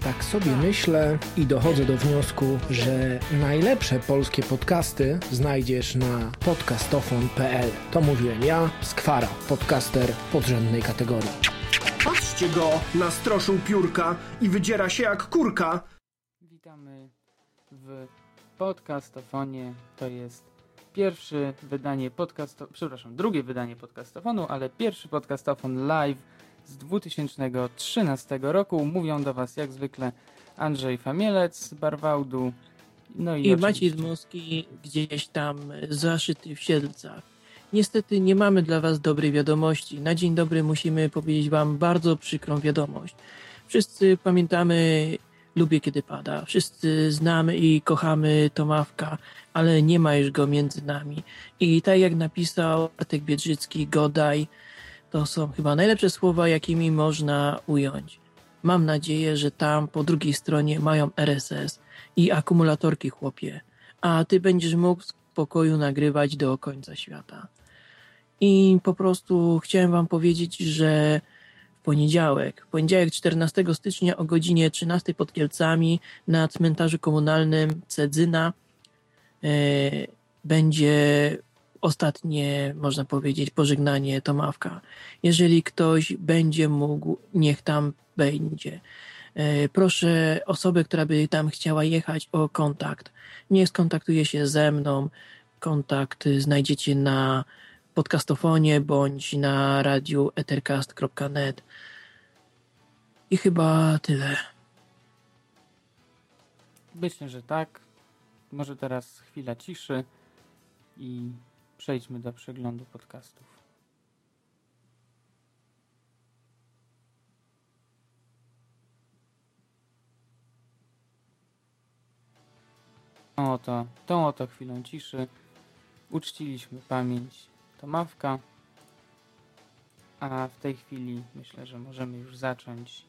Tak sobie myślę i dochodzę do wniosku, że najlepsze polskie podcasty znajdziesz na podcastofon.pl. To mówiłem ja, Skwara, podcaster podrzędnej kategorii. Patrzcie go, nastroszył piórka i wydziera się jak kurka. Witamy w podcastofonie. To jest pierwsze wydanie podcastu, przepraszam, drugie wydanie podcastofonu, ale pierwszy podcastofon live z 2013 roku. Mówią do Was jak zwykle Andrzej Famielec z Barwałdu. No i, I Maciej Dmowski gdzieś tam zaszyty w Siedlcach. Niestety nie mamy dla Was dobrej wiadomości. Na dzień dobry musimy powiedzieć Wam bardzo przykrą wiadomość. Wszyscy pamiętamy Lubię Kiedy Pada. Wszyscy znamy i kochamy Tomawka, ale nie ma już go między nami. I tak jak napisał Artek Biedrzycki, Godaj, to są chyba najlepsze słowa, jakimi można ująć. Mam nadzieję, że tam po drugiej stronie mają RSS i akumulatorki, chłopie, a ty będziesz mógł w spokoju nagrywać do końca świata. I po prostu chciałem wam powiedzieć, że w poniedziałek, poniedziałek 14 stycznia o godzinie 13 pod Kielcami na cmentarzu komunalnym Cedzyna e, będzie ostatnie, można powiedzieć, pożegnanie Tomawka. Jeżeli ktoś będzie mógł, niech tam będzie. E, Proszę osobę, która by tam chciała jechać o kontakt. Niech skontaktuje się ze mną. Kontakt znajdziecie na podcastofonie bądź na radiu ethercast.net. I chyba tyle. Myślę, że tak. Może teraz chwila ciszy i przejdźmy do przeglądu podcastów. Tą oto, tą oto chwilą ciszy uczciliśmy pamięć Tomawka, a w tej chwili myślę, że możemy już zacząć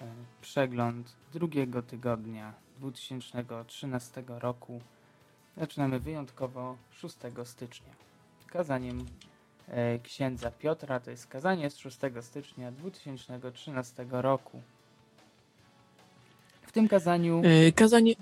e, przegląd drugiego tygodnia 2013 roku. Zaczynamy wyjątkowo 6 stycznia. Kazaniem e, księdza Piotra, to jest kazanie z 6 stycznia 2013 roku. W tym kazaniu, E, Kazanie.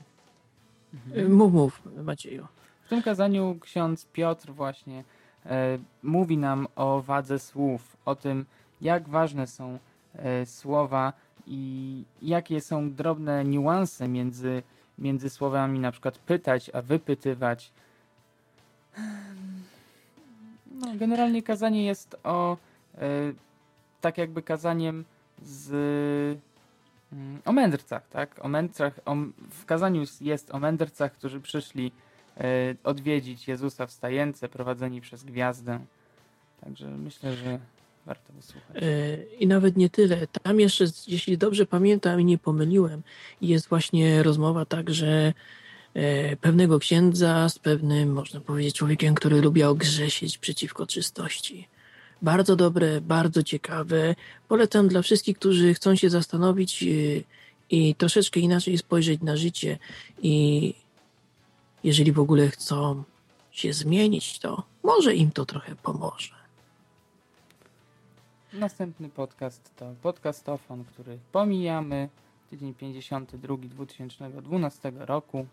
e, Mów, mów, Macieju. w tym kazaniu ksiądz Piotr właśnie e, mówi nam o wadze słów, o tym, jak ważne są e, słowa i jakie są drobne niuanse między, między słowami, na przykład pytać, a wypytywać. No, generalnie kazanie jest o e, tak jakby kazaniem z mm, o mędrcach, tak? O mędrcach, o, w kazaniu jest o mędrcach, którzy przyszli e, odwiedzić Jezusa wstające, prowadzeni przez gwiazdę. Także myślę, że warto wysłuchać. E, I nawet nie tyle. Tam jeszcze, jeśli dobrze pamiętam i nie pomyliłem, jest właśnie rozmowa także e, pewnego księdza z pewnym, można powiedzieć, człowiekiem, który lubiał grzeszyć przeciwko czystości. Bardzo dobre, bardzo ciekawe. Polecam dla wszystkich, którzy chcą się zastanowić e, i troszeczkę inaczej spojrzeć na życie i jeżeli w ogóle chcą się zmienić, to może im to trochę pomoże. Następny podcast to podcastofon, który pomijamy. Tydzień 52 2012 roku.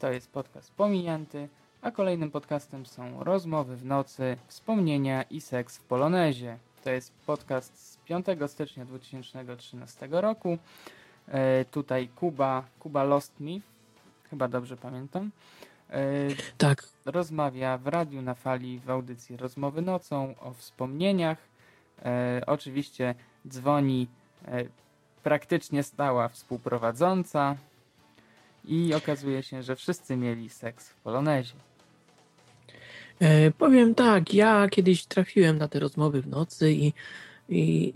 To jest podcast pominięty, a kolejnym podcastem są Rozmowy w nocy, wspomnienia i seks w Polonezie. To jest podcast z 5 stycznia 2013 roku. E, tutaj Kuba, Kuba Lost Me, chyba dobrze pamiętam. E, Tak, rozmawia w radiu na fali w audycji Rozmowy nocą o wspomnieniach. E, oczywiście dzwoni e, praktycznie stała współprowadząca i okazuje się, że wszyscy mieli seks w Polonezie. E, powiem tak, ja kiedyś trafiłem na te rozmowy w nocy i, i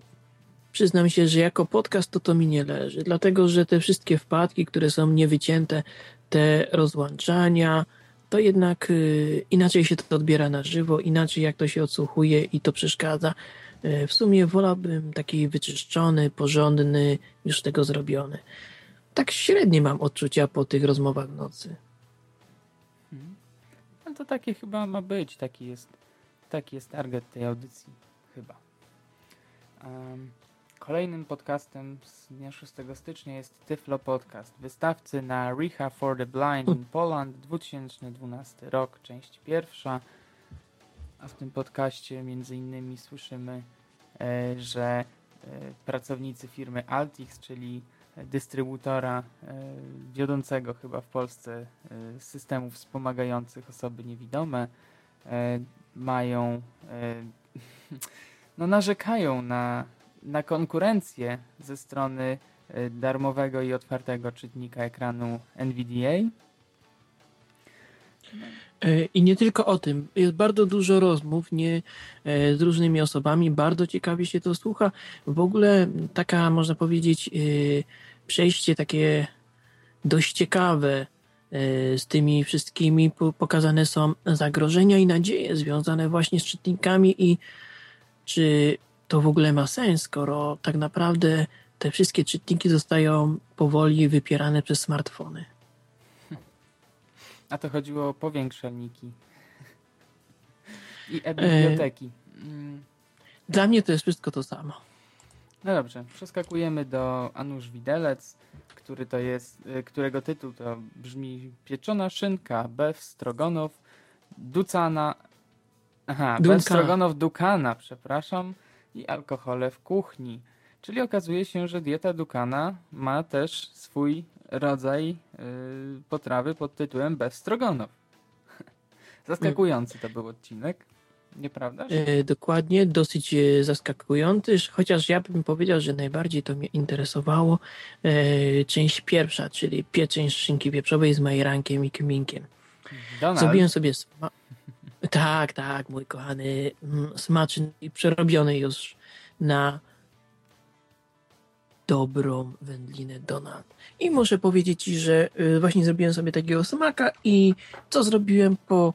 przyznam się, że jako podcast to to mi nie leży, dlatego że te wszystkie wpadki, które są niewycięte, te rozłączania, to jednak y, inaczej się to odbiera na żywo, inaczej jak to się odsłuchuje i to przeszkadza. E, w sumie wolałbym taki wyczyszczony, porządny, już tego zrobiony. Tak średnie mam odczucia po tych rozmowach w nocy. No to takie chyba ma być, taki jest, taki jest target tej audycji, chyba. Em, Kolejnym podcastem z dnia 6 stycznia jest Tyflo Podcast, wystawcy na Reha for the Blind in Poland 2012 rok, część pierwsza. A w tym podcaście między innymi słyszymy, e, że e, pracownicy firmy Altix, czyli dystrybutora e, wiodącego chyba w Polsce e, systemów wspomagających osoby niewidome, e, mają, no narzekają na na konkurencję ze strony darmowego i otwartego czytnika ekranu NVDA. E, I nie tylko o tym. Jest bardzo dużo rozmów nie, e, z różnymi osobami. Bardzo ciekawie się to słucha. W ogóle taka, można powiedzieć, e, przejście takie dość ciekawe z tymi wszystkimi. Pokazane są zagrożenia i nadzieje związane właśnie z czytnikami i czy to w ogóle ma sens, skoro tak naprawdę te wszystkie czytniki zostają powoli wypierane przez smartfony. A to chodziło o powiększalniki i e-biblioteki. Mm. Dla mnie to jest wszystko to samo. No dobrze, przeskakujemy do Anusz Widelec, który to jest, y, którego tytuł to brzmi Pieczona szynka, beef strogonow, ducana, aha, beef strogonow dukana, przepraszam, i alkohole w kuchni. Czyli okazuje się, że dieta Dukana ma też swój rodzaj yy, potrawy pod tytułem bez strogonów. Zaskakujący to był odcinek. Nieprawda? E, dokładnie, dosyć e, zaskakujący, chociaż ja bym powiedział, że najbardziej to mnie interesowało e, część pierwsza, czyli pieczeń szynki wieprzowej z majerankiem i kminkiem. Donald. Zrobiłem sobie sma- tak, tak, mój kochany, mm, smaczny i przerobiony już na dobrą wędlinę Donald. I muszę powiedzieć Ci, że y, właśnie zrobiłem sobie takiego smaka i co zrobiłem po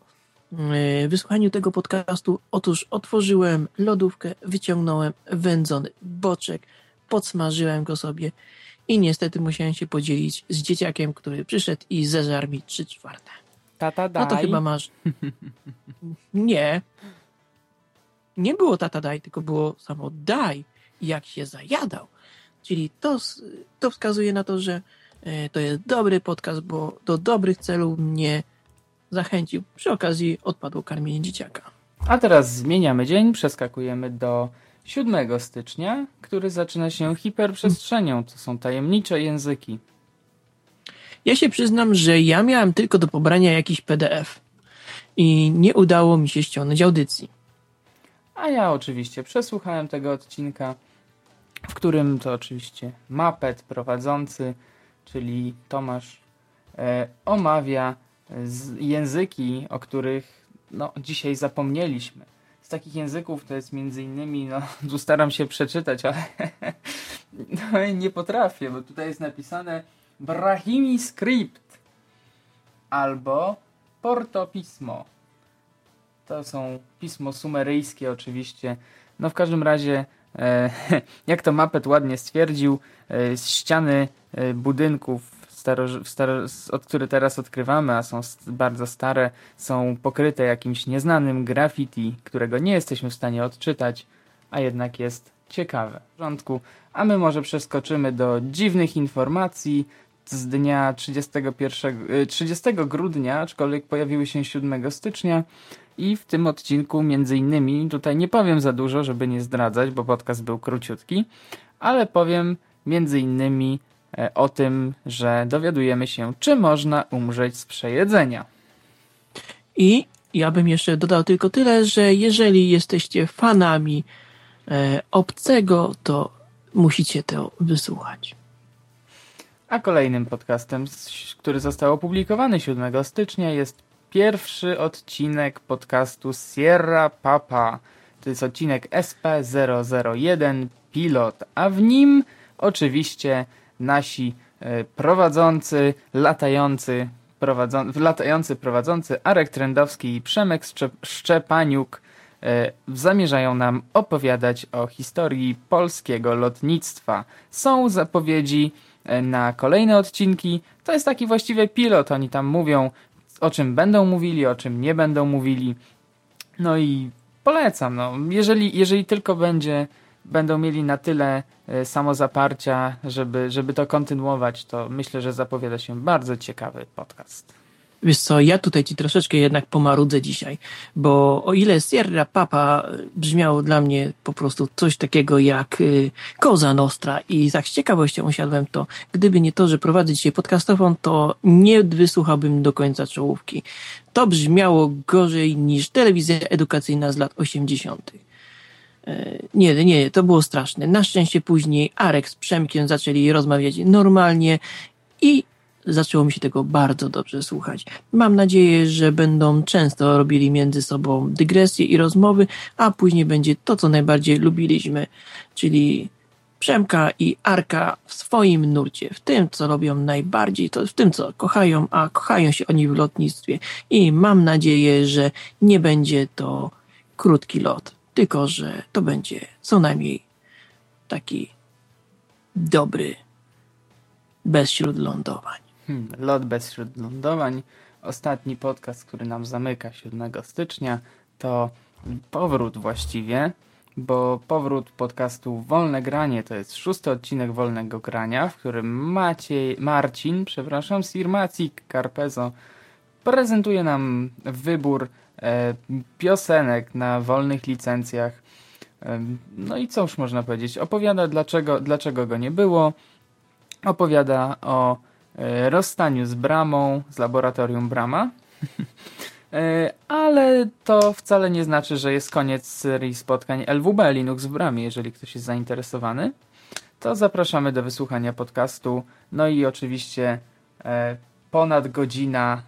y, wysłuchaniu tego podcastu? Otóż otworzyłem lodówkę, wyciągnąłem wędzony boczek, podsmażyłem go sobie i niestety musiałem się podzielić z dzieciakiem, który przyszedł i zeżarł mi trzy czwarte. Tata daj. No to chyba masz. Nie. Nie było tata daj, tylko było samo daj, jak się zajadał. Czyli to, to wskazuje na to, że e, to jest dobry podcast, bo do dobrych celów mnie zachęcił. Przy okazji odpadło karmienie dzieciaka. A teraz zmieniamy dzień, przeskakujemy do 7 stycznia, który zaczyna się hiperprzestrzenią. To są tajemnicze języki. Ja się przyznam, że ja miałem tylko do pobrania jakiś PDF i nie udało mi się ściągnąć audycji. A ja oczywiście przesłuchałem tego odcinka, w którym to oczywiście Mapet prowadzący, czyli Tomasz, e, omawia języki, o których no, dzisiaj zapomnieliśmy. Z takich języków to jest między innymi, no tu staram się przeczytać, ale no, nie potrafię, bo tutaj jest napisane Brahimi Script albo Portopismo. To są pismo sumeryjskie oczywiście. No w każdym razie, e, jak to Mapet ładnie stwierdził, e, ściany e, budynków, od które teraz odkrywamy, a są bardzo stare, są pokryte jakimś nieznanym graffiti, którego nie jesteśmy w stanie odczytać, a jednak jest ciekawe. W porządku, a my może przeskoczymy do dziwnych informacji, z dnia 31, 30 y, grudnia, aczkolwiek pojawiły się 7 stycznia i w tym odcinku między innymi, tutaj nie powiem za dużo, żeby nie zdradzać, bo podcast był króciutki, ale powiem między innymi e, o tym, że dowiadujemy się, czy można umrzeć z przejedzenia. I ja bym jeszcze dodał tylko tyle, że jeżeli jesteście fanami e, obcego, to musicie to wysłuchać. A kolejnym podcastem, który został opublikowany 7 stycznia jest pierwszy odcinek podcastu Sierra Papa. To jest odcinek SP001 Pilot, a w nim oczywiście nasi e, prowadzący, latający, prowadzący, latający prowadzący Arek Trendowski i Przemek Szczepaniuk e, zamierzają nam opowiadać o historii polskiego lotnictwa. Są zapowiedzi E, na kolejne odcinki. To jest taki właściwie pilot. Oni tam mówią, o czym będą mówili, o czym nie będą mówili. No i polecam. No. Jeżeli, jeżeli tylko będzie będą mieli na tyle e, samozaparcia, żeby, żeby to kontynuować, to myślę, że zapowiada się bardzo ciekawy podcast. Wiesz co, ja tutaj ci troszeczkę jednak pomarudzę dzisiaj, bo o ile Sierra Papa brzmiało dla mnie po prostu coś takiego jak y, Koza Nostra i tak z ciekawością usiadłem to, gdyby nie to, że prowadzę dzisiaj podcastową, to nie wysłuchałbym do końca czołówki. To brzmiało gorzej niż telewizja edukacyjna z lat 80. E, nie, nie, to było straszne. Na szczęście później Arek z Przemkiem zaczęli rozmawiać normalnie i zaczęło mi się tego bardzo dobrze słuchać. Mam nadzieję, że będą często robili między sobą dygresje i rozmowy, a później będzie to, co najbardziej lubiliśmy, czyli Przemka i Arka w swoim nurcie, w tym, co robią najbardziej, to w tym, co kochają, a kochają się oni w lotnictwie. I mam nadzieję, że nie będzie to krótki lot, tylko że to będzie co najmniej taki dobry, bez śródlądowań. Hmm, lot bez śródlądowań. Ostatni podcast, który nam zamyka 7 stycznia, to powrót właściwie, bo powrót podcastu Wolne Granie to jest szósty odcinek Wolnego Grania, w którym Maciej, Marcin, przepraszam, Sir Macik Carpezo prezentuje nam wybór e, piosenek na wolnych licencjach. E, no i cóż można powiedzieć? Opowiada dlaczego, dlaczego go nie było. Opowiada o rozstaniu z Bramą, z laboratorium Brama. E, ale to wcale nie znaczy, że jest koniec serii spotkań LWB Linux w Bramie, jeżeli ktoś jest zainteresowany. To zapraszamy do wysłuchania podcastu. No i oczywiście e, ponad godzina,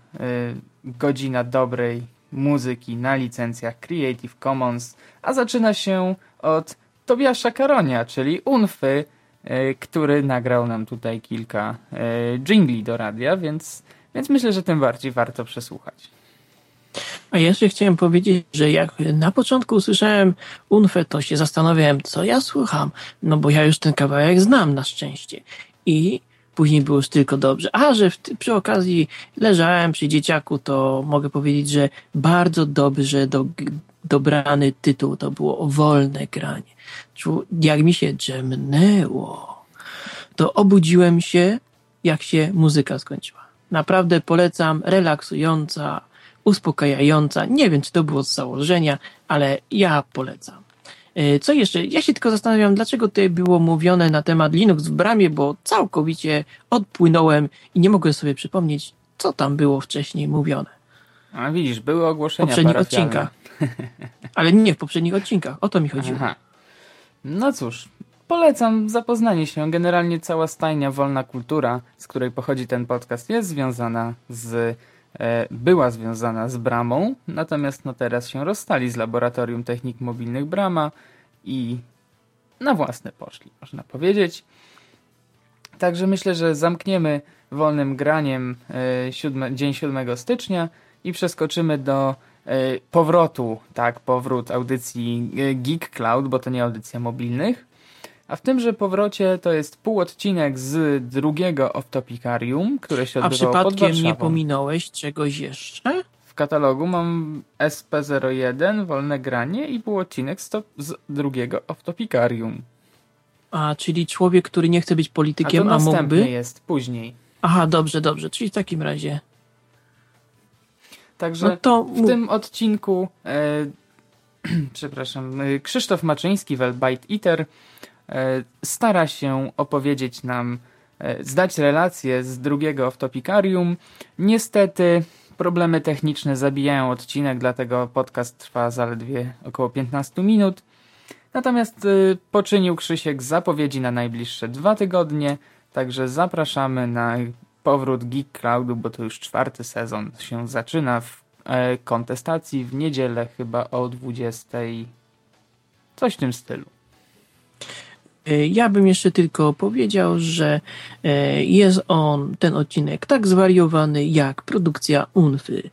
godzina dobrej muzyki na licencjach Creative Commons, a zaczyna się od Tobiasza Karonia, czyli Unfy, E, który nagrał nam tutaj kilka e, jingli do radia, więc, więc myślę, że tym bardziej warto przesłuchać. A jeszcze chciałem powiedzieć, że jak na początku usłyszałem Unfę, to się zastanawiałem, co ja słucham, no bo ja już ten kawałek znam na szczęście. I później było już tylko dobrze. A że przy okazji leżałem przy dzieciaku, to mogę powiedzieć, że bardzo dobrze do, dobrany tytuł to było wolne granie jak mi się drzemnęło, to obudziłem się, jak się muzyka skończyła. Naprawdę polecam, relaksująca, uspokajająca. Nie wiem, czy to było z założenia, ale ja polecam. E, co jeszcze? Ja się tylko zastanawiam, dlaczego tutaj było mówione na temat Linux w bramie, bo całkowicie odpłynąłem i nie mogę sobie przypomnieć, co tam było wcześniej mówione. A widzisz, były ogłoszenia poprzednich odcinkach. Ale nie w poprzednich odcinkach. O to mi chodziło. Aha. No cóż, polecam zapoznanie się. Generalnie cała stajnia Wolna Kultura, z której pochodzi ten podcast, jest związana z e, była związana z Bramą, natomiast no teraz się rozstali z Laboratorium Technik Mobilnych Brama i na własne poszli, można powiedzieć. Także myślę, że zamkniemy wolnym graniem e, siódme, dzień 7 stycznia i przeskoczymy do E, powrotu, tak, powrót audycji e, Geek Cloud, bo to nie audycja mobilnych. A w tymże powrocie to jest pół odcinek z drugiego Off-Topicarium, które się odbywało. A przypadkiem nie pominąłeś czegoś jeszcze? W katalogu mam SP01, Wolne Granie i pół odcinek z, to, z drugiego Off-Topicarium. A, czyli człowiek, który nie chce być politykiem, a, to a mógłby? jest, później. Aha, dobrze, dobrze. Czyli w takim razie Także no to... w tym odcinku e, przepraszam, e, Krzysztof Maczyński, Welbite Eater e, stara się opowiedzieć nam, e, zdać relację z drugiego Oftopikarium. Niestety problemy techniczne zabijają odcinek, dlatego podcast trwa zaledwie około 15 minut. Natomiast e, poczynił Krzysiek zapowiedzi na najbliższe dwa tygodnie, także zapraszamy na powrót Geek Cloudu, bo to już czwarty sezon się zaczyna w e, kontestacji w niedzielę chyba o 20. Coś w tym stylu. E, ja bym jeszcze tylko powiedział, że e, jest on, ten odcinek, tak zwariowany jak produkcja Unfy,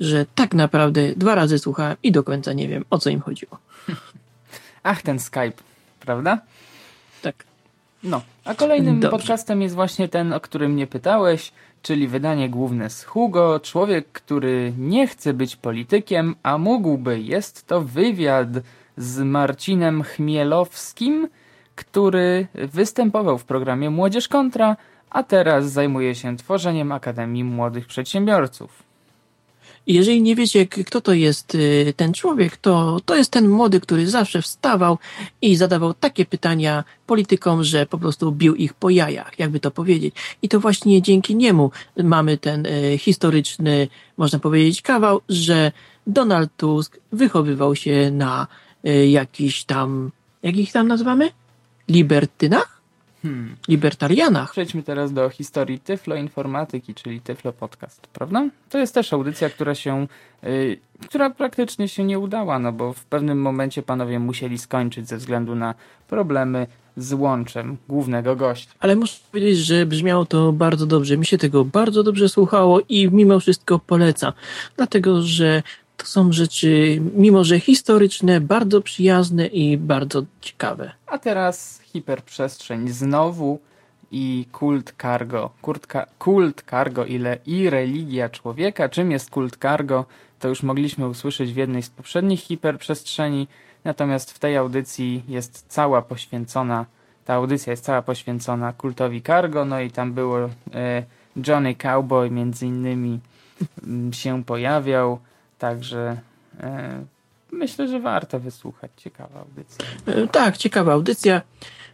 że tak naprawdę dwa razy słuchałem i do końca nie wiem, o co im chodziło. Ach, ten Skype, prawda? Tak. No, a kolejnym Dobrze. podcastem jest właśnie ten, o którym mnie pytałeś, czyli wydanie główne z Hugo, człowiek, który nie chce być politykiem, a mógłby. Jest to wywiad z Marcinem Chmielowskim, który występował w programie Młodzież Kontra, a teraz zajmuje się tworzeniem Akademii Młodych Przedsiębiorców. Jeżeli nie wiecie, kto to jest y, ten człowiek, to to jest ten młody, który zawsze wstawał i zadawał takie pytania politykom, że po prostu bił ich po jajach, jakby to powiedzieć. I to właśnie dzięki niemu mamy ten y, historyczny, można powiedzieć, kawał, że Donald Tusk wychowywał się na y, jakiś tam, jak ich tam nazywamy? Libertynach? Hmm. Libertarianach. Przejdźmy teraz do historii Tyflo Informatyki, czyli Tyflo Podcast, prawda? To jest też audycja, która się, yy, która praktycznie się nie udała, no bo w pewnym momencie panowie musieli skończyć ze względu na problemy z łączem głównego gościa. Ale muszę powiedzieć, że brzmiało to bardzo dobrze. Mi się tego bardzo dobrze słuchało i mimo wszystko polecam. Dlatego, że to są rzeczy, mimo że historyczne, bardzo przyjazne i bardzo ciekawe. A teraz hiperprzestrzeń znowu i kult cargo. Kult, ka kult cargo ile i religia człowieka. Czym jest kult cargo? To już mogliśmy usłyszeć w jednej z poprzednich hiperprzestrzeni. Natomiast w tej audycji jest cała poświęcona, ta audycja jest cała poświęcona kultowi cargo. No i tam było e, Johnny Cowboy między innymi mm, się pojawiał. Także e, myślę, że warto wysłuchać. Ciekawa audycja. E, tak, ciekawa audycja.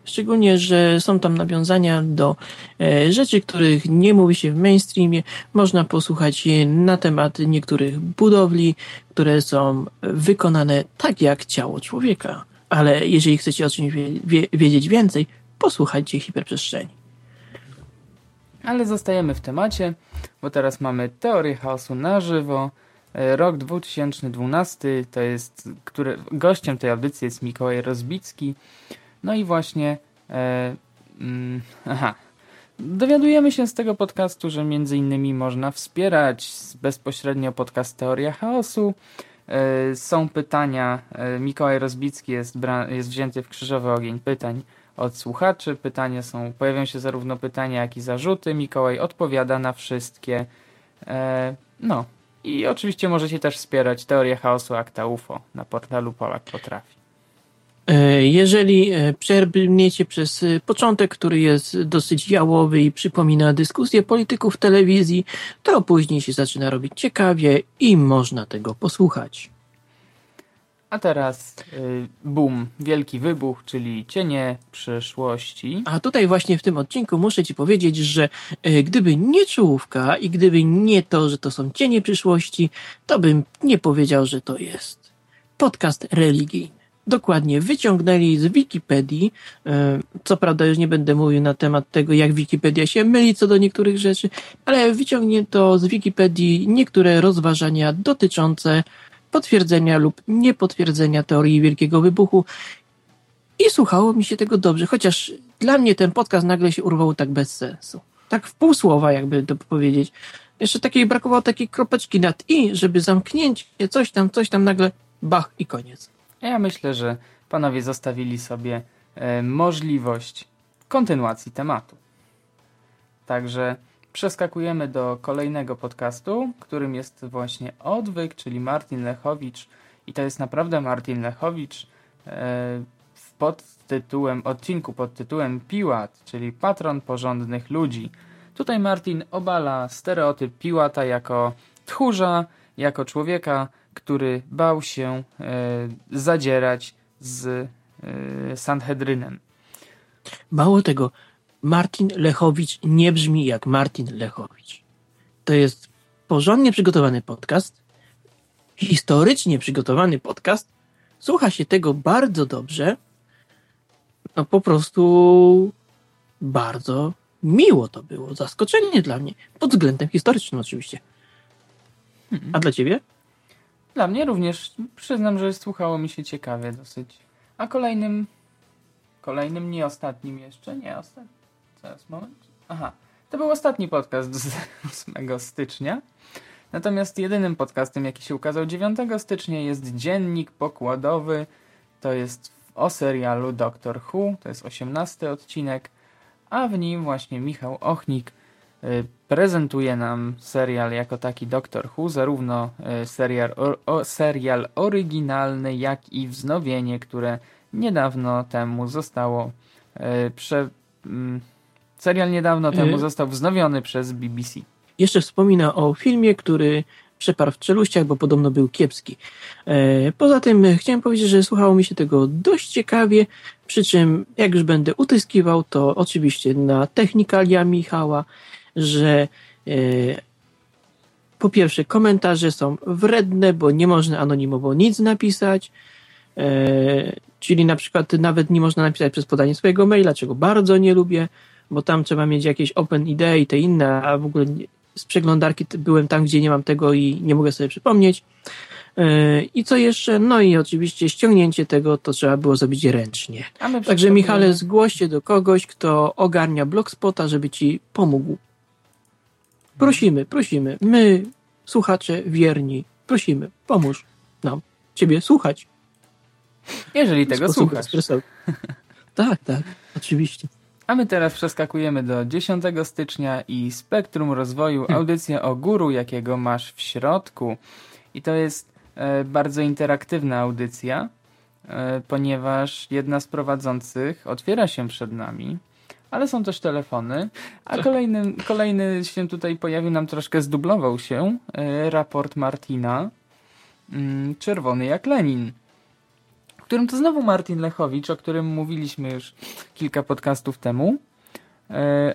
Szczególnie, że są tam nawiązania do e, rzeczy, których nie mówi się w mainstreamie. Można posłuchać na temat niektórych budowli, które są wykonane tak jak ciało człowieka. Ale jeżeli chcecie o czymś wie, wie, wiedzieć więcej, posłuchajcie hiperprzestrzeni. Ale zostajemy w temacie, bo teraz mamy teorię chaosu na żywo. E, rok 2012 to jest, który, gościem tej audycji jest Mikołaj Rozbicki. No i właśnie, e, mm, aha, dowiadujemy się z tego podcastu, że między innymi można wspierać bezpośrednio podcast Teoria Chaosu. E, są pytania, e, Mikołaj Rozbicki jest, jest wzięty w krzyżowy ogień pytań od słuchaczy. Pytania są, pojawiają się zarówno pytania, jak i zarzuty. Mikołaj odpowiada na wszystkie. E, no, i oczywiście możecie też wspierać Teorię Chaosu Akta UFO na portalu Polak Potrafi. E, jeżeli e, przebrniecie przez e, początek, który jest dosyć jałowy i przypomina dyskusję polityków telewizji, to później się zaczyna robić ciekawie i można tego posłuchać. A teraz y, boom, wielki wybuch, czyli cienie przyszłości. A tutaj właśnie w tym odcinku muszę Ci powiedzieć, że y, gdyby nie czołówka i gdyby nie to, że to są cienie przyszłości, to bym nie powiedział, że to jest podcast religijny. Dokładnie, wyciągnęli z Wikipedii, y, co prawda już nie będę mówił na temat tego, jak Wikipedia się myli co do niektórych rzeczy, ale wyciągnięto z Wikipedii niektóre rozważania dotyczące potwierdzenia lub niepotwierdzenia teorii Wielkiego Wybuchu. I słuchało mi się tego dobrze, chociaż dla mnie ten podcast nagle się urwał tak bez sensu. Tak w pół słowa, jakby to powiedzieć. Jeszcze takiej brakowało takiej kropeczki nad i, żeby zamknięcie, coś tam, coś tam nagle, bach i koniec. Ja myślę, że panowie zostawili sobie e, możliwość kontynuacji tematu. Także Przeskakujemy do kolejnego podcastu, którym jest właśnie Odwyk, czyli Martin Lechowicz. I to jest naprawdę Martin Lechowicz e, pod tytułem, odcinku pod tytułem Piłat, czyli patron porządnych ludzi. Tutaj Martin obala stereotyp Piłata jako tchórza, jako człowieka, który bał się e, zadzierać z e, Sanhedrynem. Mało tego, Martin Lechowicz nie brzmi jak Martin Lechowicz. To jest porządnie przygotowany podcast, historycznie przygotowany podcast. Słucha się tego bardzo dobrze. No po prostu bardzo miło to było. Zaskoczenie dla mnie. Pod względem historycznym oczywiście. Hmm. A dla ciebie? Dla mnie również. Przyznam, że słuchało mi się ciekawie dosyć. A kolejnym, kolejnym, nie ostatnim jeszcze, nie ostatnim Zaraz, moment. Aha. To był ostatni podcast z 8 stycznia. Natomiast jedynym podcastem, jaki się ukazał 9 stycznia jest Dziennik Pokładowy. To jest o serialu Doctor Who. To jest 18 odcinek. A w nim właśnie Michał Ochnik y, prezentuje nam serial jako taki Doctor Who, zarówno y, serial, o, serial oryginalny, jak i wznowienie, które niedawno temu zostało y, prze, mm, serial niedawno temu y został wznowiony przez BBC. Jeszcze wspomina o filmie, który przeparł w czeluściach, bo podobno był kiepski. E, poza tym chciałem powiedzieć, że słuchało mi się tego dość ciekawie, przy czym jak już będę utyskiwał, to oczywiście na technikalia Michała, że e, po pierwsze komentarze są wredne, bo nie można anonimowo nic napisać, e, czyli na przykład nawet nie można napisać przez podanie swojego maila, czego bardzo nie lubię, bo tam trzeba mieć jakieś open idee i te inne, a w ogóle z przeglądarki byłem tam, gdzie nie mam tego i nie mogę sobie przypomnieć. E, I co jeszcze? No i oczywiście ściągnięcie tego to trzeba było zrobić ręcznie. Także Michale, zgłoś się do kogoś, kto ogarnia blogspota, żeby ci pomógł. Prosimy, prosimy. My, słuchacze wierni, prosimy, pomóż nam ciebie słuchać. Jeżeli tego słuchasz. tak, tak, oczywiście. A my teraz przeskakujemy do 10 stycznia i Spektrum Rozwoju, hmm. audycja o guru, jakiego masz w środku. I to jest e, bardzo interaktywna audycja, e, ponieważ jedna z prowadzących otwiera się przed nami, ale są też telefony, a kolejny, kolejny się tutaj pojawił nam troszkę zdublował się, e, raport Martina, mm, czerwony jak Lenin którym to znowu Martin Lechowicz, o którym mówiliśmy już kilka podcastów temu, e,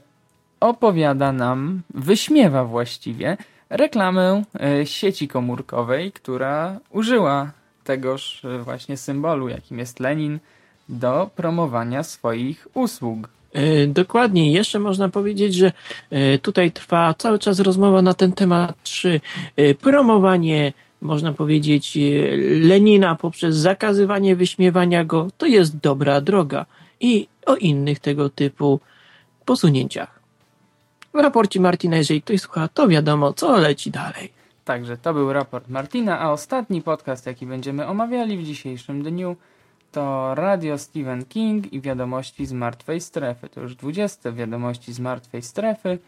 opowiada nam, wyśmiewa właściwie reklamę e, sieci komórkowej, która użyła tegoż e, właśnie symbolu, jakim jest Lenin, do promowania swoich usług. Dokładnie. Jeszcze można powiedzieć, że tutaj trwa cały czas rozmowa na ten temat, czy promowanie można powiedzieć, e, Lenina poprzez zakazywanie wyśmiewania go, to jest dobra droga i o innych tego typu posunięciach. W raporcie Martina, jeżeli ktoś słucha, to wiadomo, co leci dalej. Także to był raport Martina, a ostatni podcast, jaki będziemy omawiali w dzisiejszym dniu, to Radio Stephen King i wiadomości z martwej strefy. To już 20 wiadomości z martwej strefy.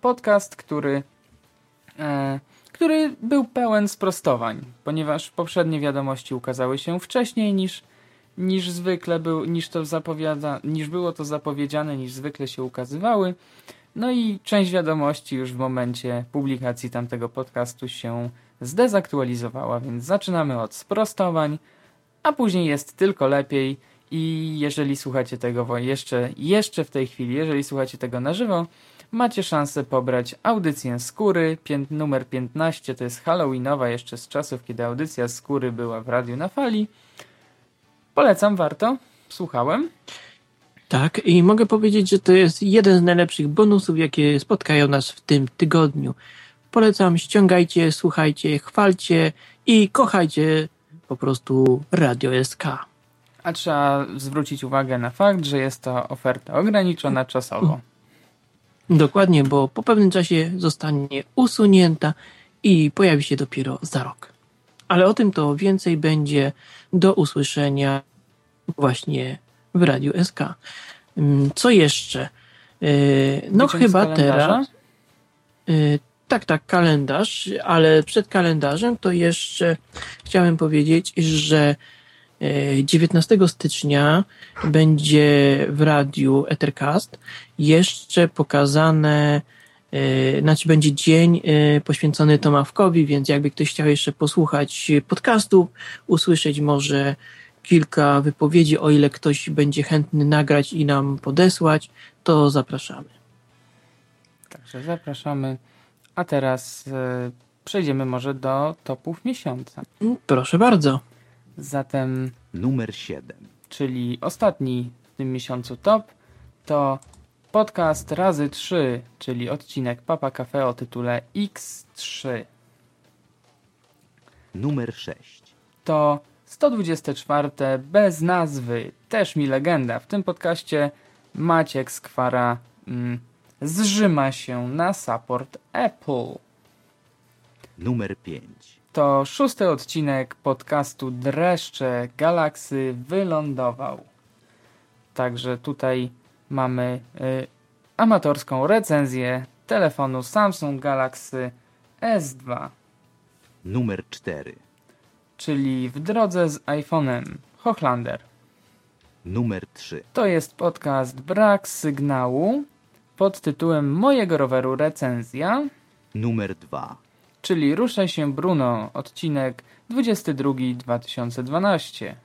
Podcast, który e, który był pełen sprostowań, ponieważ poprzednie wiadomości ukazały się wcześniej niż, niż zwykle był, niż to zapowiada, niż było to zapowiedziane, niż zwykle się ukazywały. No i część wiadomości już w momencie publikacji tamtego podcastu się zdezaktualizowała, więc zaczynamy od sprostowań, a później jest tylko lepiej i jeżeli słuchacie tego jeszcze, jeszcze w tej chwili, jeżeli słuchacie tego na żywo, macie szansę pobrać audycję Skóry, numer 15, to jest halloweenowa jeszcze z czasów, kiedy audycja Skóry była w radiu na fali. Polecam, warto. Słuchałem. Tak, i mogę powiedzieć, że to jest jeden z najlepszych bonusów, jakie spotkają nas w tym tygodniu. Polecam, ściągajcie, słuchajcie, chwalcie i kochajcie po prostu Radio SK. A trzeba zwrócić uwagę na fakt, że jest to oferta ograniczona czasowo. Dokładnie, bo po pewnym czasie zostanie usunięta i pojawi się dopiero za rok. Ale o tym to więcej będzie do usłyszenia właśnie w Radiu SK. Mm, co jeszcze? Y, no Wyciąg chyba teraz. Y, tak, tak, kalendarz, ale przed kalendarzem to jeszcze chciałem powiedzieć, że 19 stycznia będzie w radiu Ethercast jeszcze pokazane, e, znaczy będzie dzień e, poświęcony Tomawkowi, więc jakby ktoś chciał jeszcze posłuchać podcastów, usłyszeć może kilka wypowiedzi, o ile ktoś będzie chętny nagrać i nam podesłać, to zapraszamy. Także zapraszamy. A teraz e, przejdziemy może do topów miesiąca. Proszę bardzo. Zatem numer 7, czyli ostatni w tym miesiącu top, to podcast razy 3, czyli odcinek Papa Cafe o tytule X3. Numer 6. To 124 bez nazwy, też mi legenda. W tym podcaście Maciek Skwara mm, zrzyma się na support Apple. Numer 5 to szósty odcinek podcastu Dreszcze Galaksy wylądował. Także tutaj mamy y, amatorską recenzję telefonu Samsung Galaxy S2, Numer 4. czyli w drodze z iPhone'em Hochlander. Numer 3. To jest podcast Brak Sygnału pod tytułem Mojego roweru recenzja, Numer 2. czyli Ruszaj się Bruno, odcinek 22 2012.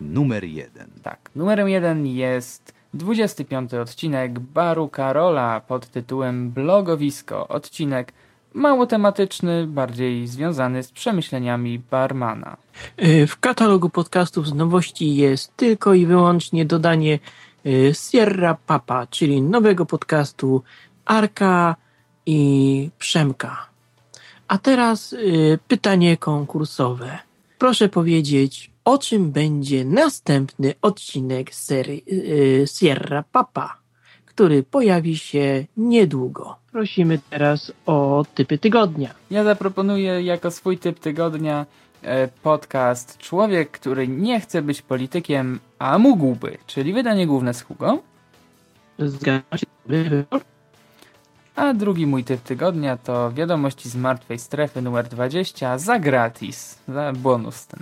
Numer 1. Tak, numerem jeden jest 25 odcinek Baru Karola pod tytułem Blogowisko. Odcinek mało tematyczny, bardziej związany z przemyśleniami barmana. Y, W katalogu podcastów z nowości jest tylko i wyłącznie dodanie y, Sierra Papa, czyli nowego podcastu Arka i Przemka. A teraz y, pytanie konkursowe. Proszę powiedzieć, o czym będzie następny odcinek serii y, Sierra Papa, który pojawi się niedługo. Prosimy teraz o typy tygodnia. Ja zaproponuję jako swój typ tygodnia e, podcast Człowiek, który nie chce być politykiem, a mógłby, czyli wydanie główne z Hugo. Zgadzam się. A drugi mój typ tygodnia to wiadomości z martwej strefy numer 20 za gratis, za bonus ten.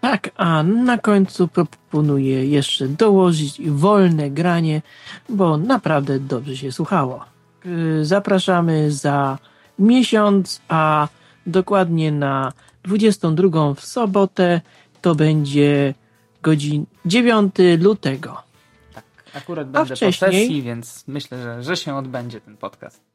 Tak, a na końcu proponuję jeszcze dołożyć wolne granie, bo naprawdę dobrze się słuchało. Yy, Zapraszamy za miesiąc, a dokładnie na 22 w sobotę to będzie godzin 9 lutego. Akurat będę po sesji, więc myślę, że, że się odbędzie ten podcast.